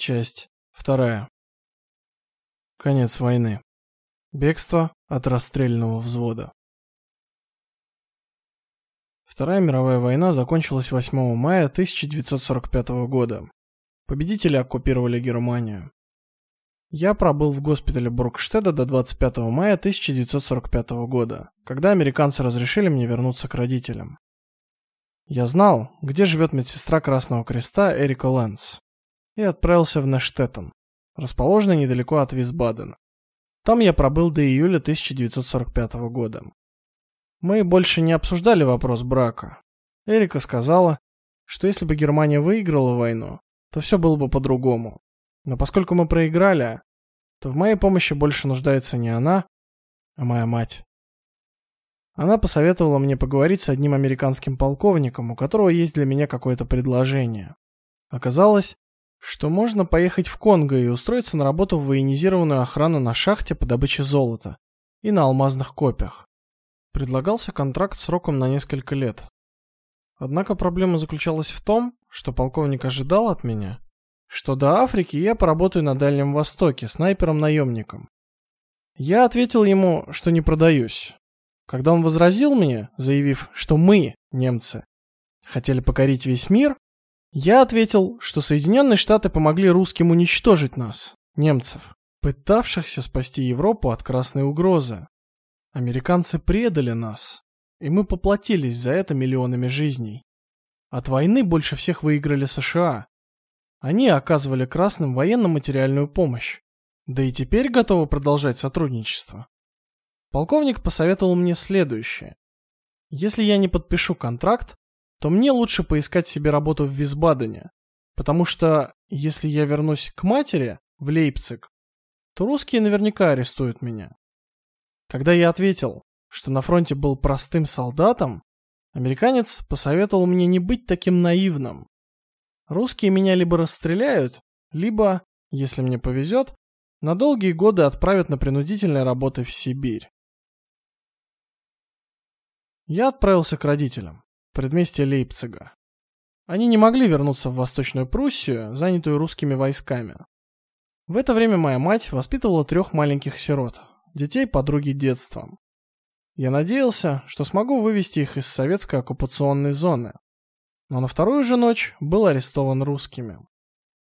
Часть вторая. Конец войны. Бегство от расстрельного взвода. Вторая мировая война закончилась 8 мая 1945 года. Победители оккупировали Германию. Я пробыл в госпитале Бургштеда до 25 мая 1945 года, когда американцы разрешили мне вернуться к родителям. Я знал, где живет медсестра Красного Креста Эрика Лэнс и отправился в Нештеттен, расположенный недалеко от Висбадена. Там я пробыл до июля 1945 года. Мы больше не обсуждали вопрос брака. Эрика сказала, что если бы Германия выиграла войну, то все было бы по-другому. Но поскольку мы проиграли, то в моей помощи больше нуждается не она, а моя мать. Она посоветовала мне поговорить с одним американским полковником, у которого есть для меня какое-то предложение. Оказалось, что можно поехать в Конго и устроиться на работу в военизированную охрану на шахте по добыче золота и на алмазных копьях. Предлагался контракт сроком на несколько лет. Однако проблема заключалась в том, что полковник ожидал от меня, что до Африки я поработаю на Дальнем Востоке снайпером-наемником. Я ответил ему, что не продаюсь. Когда он возразил мне, заявив, что мы, немцы, хотели покорить весь мир, я ответил, что Соединенные Штаты помогли русским уничтожить нас, немцев, пытавшихся спасти Европу от красной угрозы. Американцы предали нас, и мы поплатились за это миллионами жизней. От войны больше всех выиграли США. Они оказывали красным военно-материальную помощь, да и теперь готовы продолжать сотрудничество. Полковник посоветовал мне следующее: если я не подпишу контракт, то мне лучше поискать себе работу в Висбадене, потому что если я вернусь к матери в Лейпциг, то русские наверняка арестуют меня. Когда я ответил, что на фронте был простым солдатом, американец посоветовал мне не быть таким наивным. Русские меня либо расстреляют, либо, если мне повезет, на долгие годы отправят на принудительные работы в Сибирь. Я отправился к родителям предместье Лейпцига. Они не могли вернуться в Восточную Пруссию, занятую русскими войсками. В это время моя мать воспитывала трех маленьких сирот, детей подруги детства. Я надеялся, что смогу вывести их из советской оккупационной зоны. Но на вторую же ночь был арестован русскими.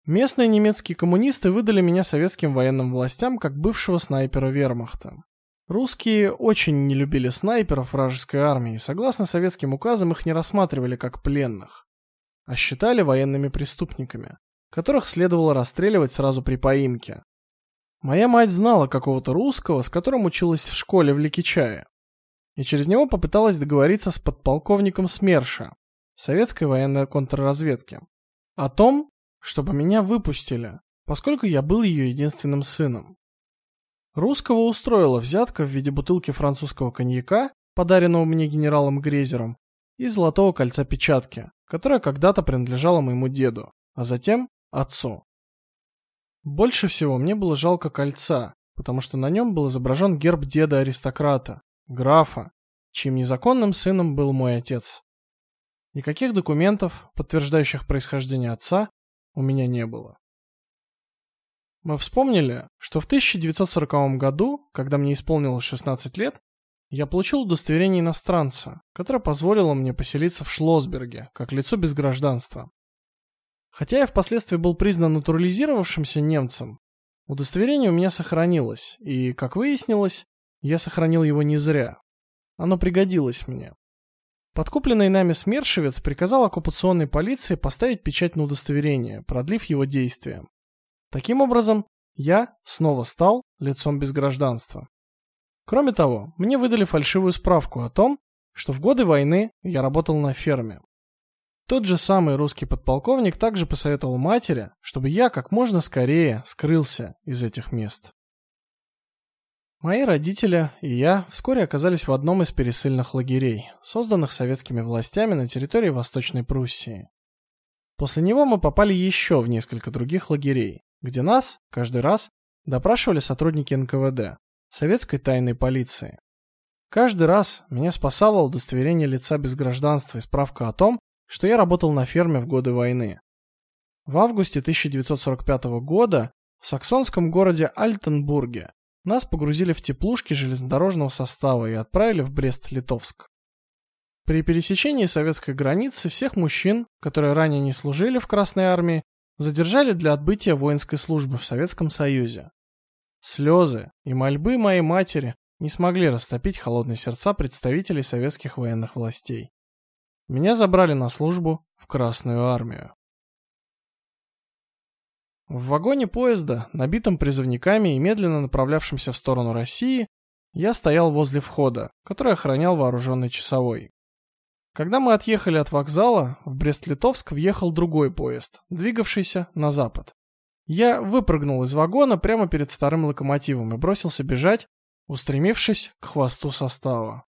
Местные немецкие коммунисты выдали меня советским военным властям как бывшего снайпера Вермахта. Русские очень не любили снайперов вражеской армии, согласно советским указам их не рассматривали как пленных, а считали военными преступниками, которых следовало расстреливать сразу при поимке. Моя мать знала какого-то русского, с которым училась в школе в Ликичае, и через него попыталась договориться с подполковником СМЕРШа, советской военной контрразведки, о том, чтобы меня выпустили, поскольку я был ее единственным сыном. Русского устроила взятка в виде бутылки французского коньяка, подаренного мне генералом Грезером, и золотого кольца печатки, которое когда-то принадлежало моему деду, а затем отцу. Больше всего мне было жалко кольца, потому что на нем был изображен герб деда-аристократа, графа, чьим незаконным сыном был мой отец. Никаких документов, подтверждающих происхождение отца, у меня не было. Мы вспомнили, что в 1940 году, когда мне исполнилось 16 лет, я получил удостоверение иностранца, которое позволило мне поселиться в Шлосберге, как лицо без гражданства. Хотя я впоследствии был признан натурализировавшимся немцем, удостоверение у меня сохранилось, и, как выяснилось, я сохранил его не зря. Оно пригодилось мне. Подкупленный нами смершевец приказал оккупационной полиции поставить печать на удостоверение, продлив его действие. Таким образом, я снова стал лицом без гражданства. Кроме того, мне выдали фальшивую справку о том, что в годы войны я работал на ферме. Тот же самый русский подполковник также посоветовал матери, чтобы я как можно скорее скрылся из этих мест. Мои родители и я вскоре оказались в одном из пересыльных лагерей, созданных советскими властями на территории Восточной Пруссии. После него мы попали еще в несколько других лагерей, где нас каждый раз допрашивали сотрудники НКВД, советской тайной полиции. Каждый раз меня спасало удостоверение лица без гражданства и справка о том, что я работал на ферме в годы войны. В августе 1945 года в саксонском городе Альтенбурге нас погрузили в теплушки железнодорожного состава и отправили в Брест-Литовск. При пересечении советской границы всех мужчин, которые ранее не служили в Красной армии, задержали для отбытия воинской службы в Советском Союзе. Слезы и мольбы моей матери не смогли растопить холодные сердца представителей советских военных властей. Меня забрали на службу в Красную армию. В вагоне поезда, набитом призывниками и медленно направлявшимся в сторону России, я стоял возле входа, который охранял вооруженный часовой. Когда мы отъехали от вокзала, в Брест-Литовск въехал другой поезд, двигавшийся на запад. Я выпрыгнул из вагона прямо перед вторым локомотивом и бросился бежать, устремившись к хвосту состава.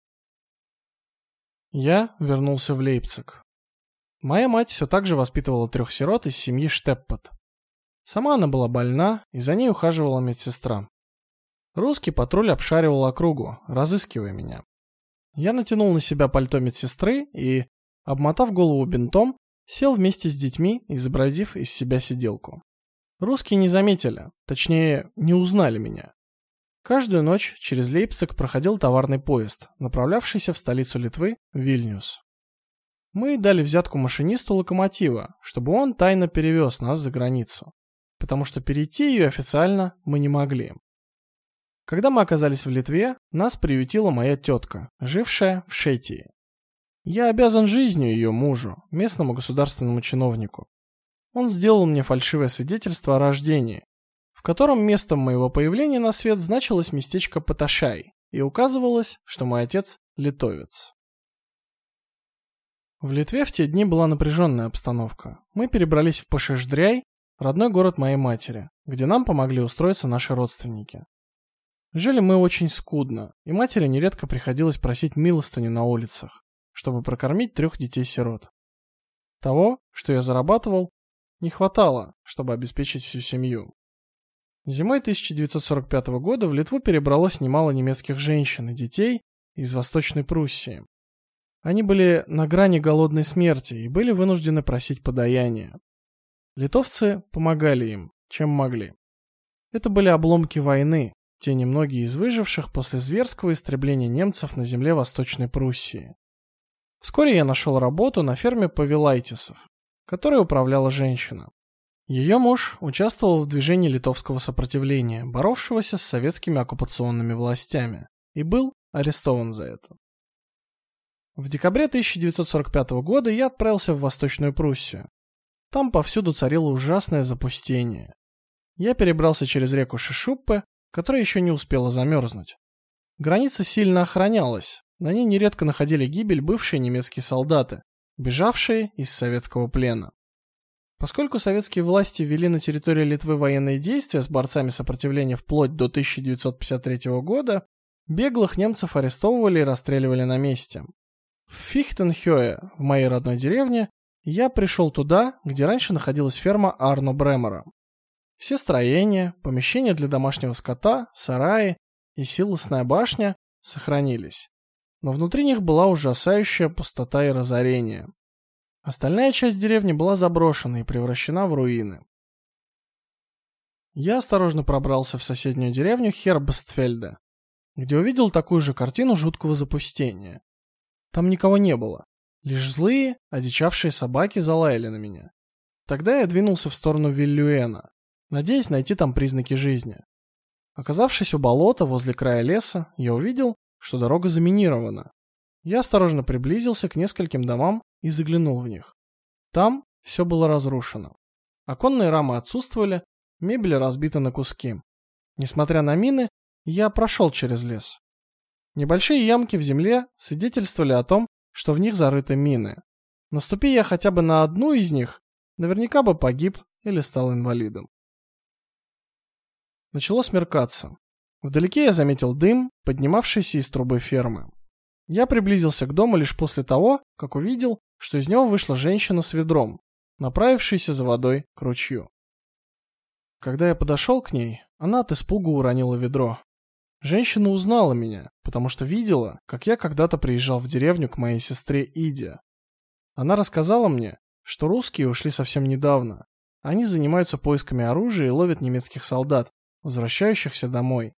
Я вернулся в Лейпциг. Моя мать все так же воспитывала трех сирот из семьи Штеппот. Сама она была больна, и за ней ухаживала медсестра. Русский патруль обшаривал округу, разыскивая меня. Я натянул на себя пальто медсестры и, обмотав голову бинтом, сел вместе с детьми, изобразив из себя сиделку. Русские не заметили, точнее, не узнали меня. Каждую ночь через Лейпциг проходил товарный поезд, направлявшийся в столицу Литвы, Вильнюс. Мы дали взятку машинисту локомотива, чтобы он тайно перевез нас за границу потому что перейти ее официально мы не могли. Когда мы оказались в Литве, нас приютила моя тетка, жившая в Шетии. Я обязан жизнью ее мужу, местному государственному чиновнику. Он сделал мне фальшивое свидетельство о рождении, в котором местом моего появления на свет значилось местечко Паташай и указывалось, что мой отец литовец. В Литве в те дни была напряженная обстановка. Мы перебрались в Пашеждряй, родной город моей матери, где нам помогли устроиться наши родственники. Жили мы очень скудно, и матери нередко приходилось просить милостыню на улицах, чтобы прокормить трех детей-сирот. Того, что я зарабатывал, не хватало, чтобы обеспечить всю семью. Зимой 1945 года в Литву перебралось немало немецких женщин и детей из Восточной Пруссии. Они были на грани голодной смерти и были вынуждены просить подаяния. Литовцы помогали им, чем могли. Это были обломки войны, те немногие из выживших после зверского истребления немцев на земле Восточной Пруссии. Вскоре я нашел работу на ферме Павелайтисов, которой управляла женщина. Ее муж участвовал в движении литовского сопротивления, боровшегося с советскими оккупационными властями, и был арестован за это. В декабре 1945 года я отправился в Восточную Пруссию, там повсюду царило ужасное запустение. Я перебрался через реку Шишуппе, которая еще не успела замерзнуть. Граница сильно охранялась. На ней нередко находили гибель бывшие немецкие солдаты, бежавшие из советского плена. Поскольку советские власти ввели на территории Литвы военные действия с борцами сопротивления вплоть до 1953 года, беглых немцев арестовывали и расстреливали на месте. В Фихтенхёе, в моей родной деревне, я пришел туда, где раньше находилась ферма Арно Бремера. Все строения, помещения для домашнего скота, сараи и силосная башня сохранились. Но внутри них была ужасающая пустота и разорение. Остальная часть деревни была заброшена и превращена в руины. Я осторожно пробрался в соседнюю деревню Хербстфельде, где увидел такую же картину жуткого запустения. Там никого не было. Лишь злые, одичавшие собаки залаяли на меня. Тогда я двинулся в сторону Виллюэна, надеясь найти там признаки жизни. Оказавшись у болота возле края леса, я увидел, что дорога заминирована. Я осторожно приблизился к нескольким домам и заглянул в них. Там все было разрушено. Оконные рамы отсутствовали, мебель разбита на куски. Несмотря на мины, я прошел через лес. Небольшие ямки в земле свидетельствовали о том, что в них зарыты мины. Наступи я хотя бы на одну из них, наверняка бы погиб или стал инвалидом. Начало смеркаться. Вдалеке я заметил дым, поднимавшийся из трубы фермы. Я приблизился к дому лишь после того, как увидел, что из него вышла женщина с ведром, направившаяся за водой к ручью. Когда я подошел к ней, она от испуга уронила ведро. Женщина узнала меня, потому что видела, как я когда-то приезжал в деревню к моей сестре Иде. Она рассказала мне, что русские ушли совсем недавно, Они занимаются поисками оружия и ловят немецких солдат, возвращающихся домой.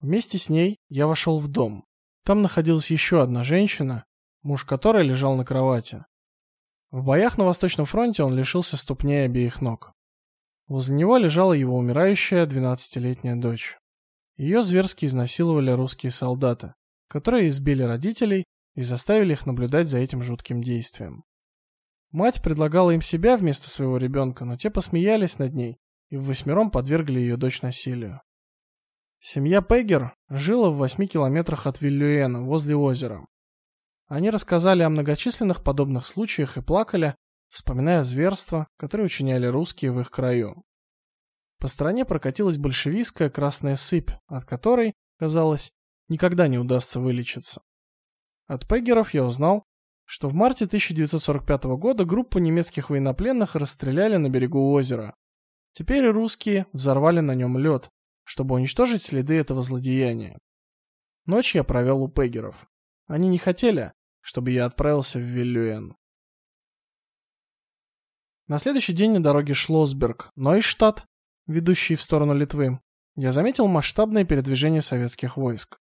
Вместе с ней я вошел в дом. Там находилась еще одна женщина, муж которой лежал на кровати. В боях на Восточном фронте он лишился ступней обеих ног. Возле него лежала его умирающая двенадцатилетняя дочь. Ее зверски изнасиловали русские солдаты, которые избили родителей и заставили их наблюдать за этим жутким действием. Мать предлагала им себя вместо своего ребенка, но те посмеялись над ней и в восьмером подвергли ее дочь насилию. Семья Пеггер жила в восьми километрах от Виллюэна, возле озера. Они рассказали о многочисленных подобных случаях и плакали, вспоминая зверства, которые учиняли русские в их краю. По стране прокатилась большевистская красная сыпь, от которой, казалось, никогда не удастся вылечиться. От Пеггеров я узнал, что в марте 1945 года группу немецких военнопленных расстреляли на берегу озера. Теперь русские взорвали на нем лед, чтобы уничтожить следы этого злодеяния. Ночь я провел у Пеггеров. Они не хотели, чтобы я отправился в Виллюэн. На следующий день на дороге Шлосберг, Нойштадт, ведущей в сторону Литвы, я заметил масштабное передвижение советских войск.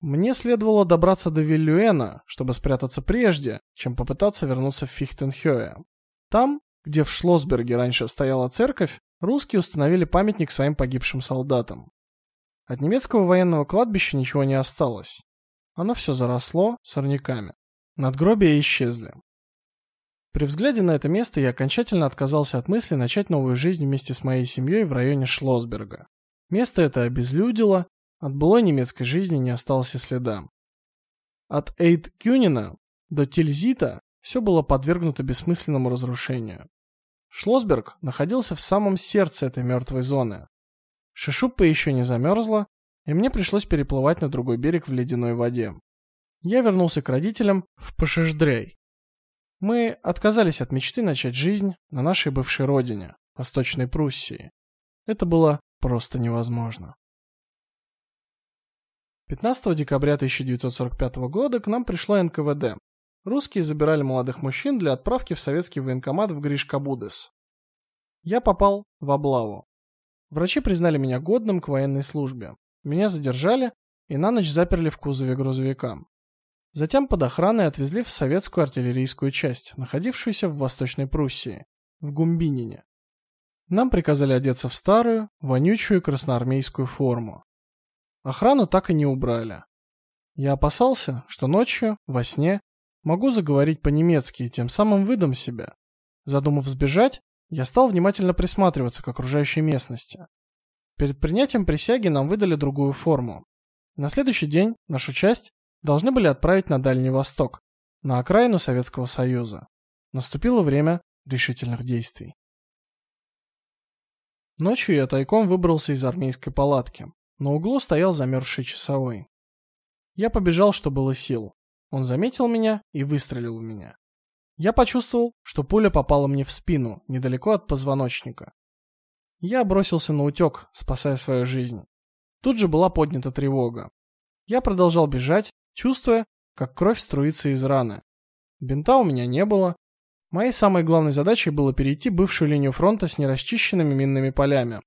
Мне следовало добраться до Виллюэна, чтобы спрятаться прежде, чем попытаться вернуться в Фихтенхёе. Там, где в Шлосберге раньше стояла церковь, русские установили памятник своим погибшим солдатам. От немецкого военного кладбища ничего не осталось. Оно все заросло сорняками. Надгробия исчезли. При взгляде на это место я окончательно отказался от мысли начать новую жизнь вместе с моей семьей в районе Шлосберга. Место это обезлюдило, от былой немецкой жизни не осталось и следа. От Эйд-Кюнина до Тильзита все было подвергнуто бессмысленному разрушению. Шлосберг находился в самом сердце этой мертвой зоны. Шишуппа еще не замерзла, и мне пришлось переплывать на другой берег в ледяной воде. Я вернулся к родителям в Пашеждрей. Мы отказались от мечты начать жизнь на нашей бывшей родине, Восточной Пруссии. Это было просто невозможно. 15 декабря 1945 года к нам пришло НКВД. Русские забирали молодых мужчин для отправки в советский военкомат в Гришкабудес. Я попал в облаву. Врачи признали меня годным к военной службе. Меня задержали и на ночь заперли в кузове грузовика. Затем под охраной отвезли в советскую артиллерийскую часть, находившуюся в Восточной Пруссии, в Гумбинине. Нам приказали одеться в старую, вонючую красноармейскую форму. Охрану так и не убрали. Я опасался, что ночью, во сне, могу заговорить по-немецки и тем самым выдам себя. Задумав сбежать, я стал внимательно присматриваться к окружающей местности. Перед принятием присяги нам выдали другую форму. На следующий день нашу часть должны были отправить на Дальний Восток, на окраину Советского Союза. Наступило время решительных действий. Ночью я тайком выбрался из армейской палатки. На углу стоял замерзший часовой. Я побежал, что было сил. Он заметил меня и выстрелил в меня. Я почувствовал, что пуля попала мне в спину, недалеко от позвоночника. Я бросился на утёк, спасая свою жизнь. Тут же была поднята тревога. Я продолжал бежать, чувствуя, как кровь струится из раны. Бинта у меня не было. Моей самой главной задачей было перейти бывшую линию фронта с нерасчищенными минными полями.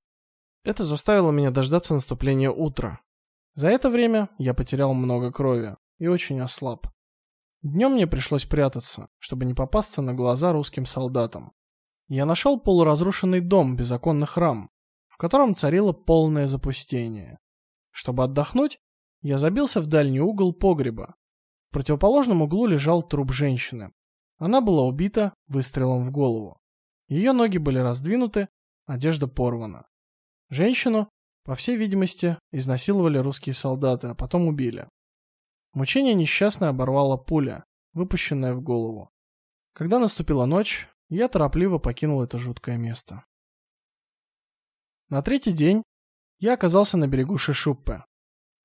Это заставило меня дождаться наступления утра. За это время я потерял много крови и очень ослаб. Днем мне пришлось прятаться, чтобы не попасться на глаза русским солдатам. Я нашел полуразрушенный дом без оконных рам, в котором царило полное запустение. Чтобы отдохнуть, я забился в дальний угол погреба. В противоположном углу лежал труп женщины. Она была убита выстрелом в голову. Ее ноги были раздвинуты, одежда порвана. Женщину, по всей видимости, изнасиловали русские солдаты, а потом убили. Мучение несчастной оборвала пуля, выпущенная в голову. Когда наступила ночь, я торопливо покинул это жуткое место. На третий день я оказался на берегу Шишуппе.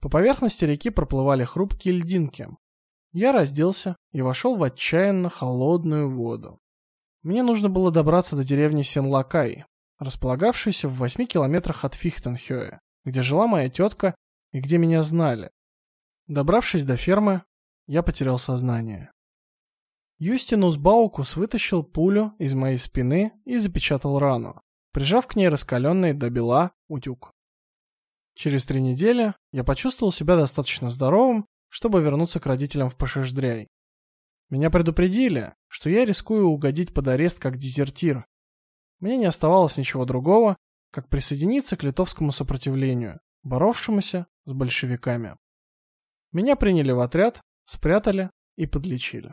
По поверхности реки проплывали хрупкие льдинки. Я разделся и вошел в отчаянно холодную воду. Мне нужно было добраться до деревни Сенлакай, располагавшуюся в восьми километрах от Фихтенхёя, где жила моя тетка и где меня знали. Добравшись до фермы, я потерял сознание. Юстинус Баукус вытащил пулю из моей спины и запечатал рану, прижав к ней раскаленный до бела утюг. Через три недели я почувствовал себя достаточно здоровым, чтобы вернуться к родителям в Пашеждряй. Меня предупредили, что я рискую угодить под арест как дезертир. Мне не оставалось ничего другого, как присоединиться к литовскому сопротивлению, боровшемуся с большевиками. Меня приняли в отряд, спрятали и подлечили.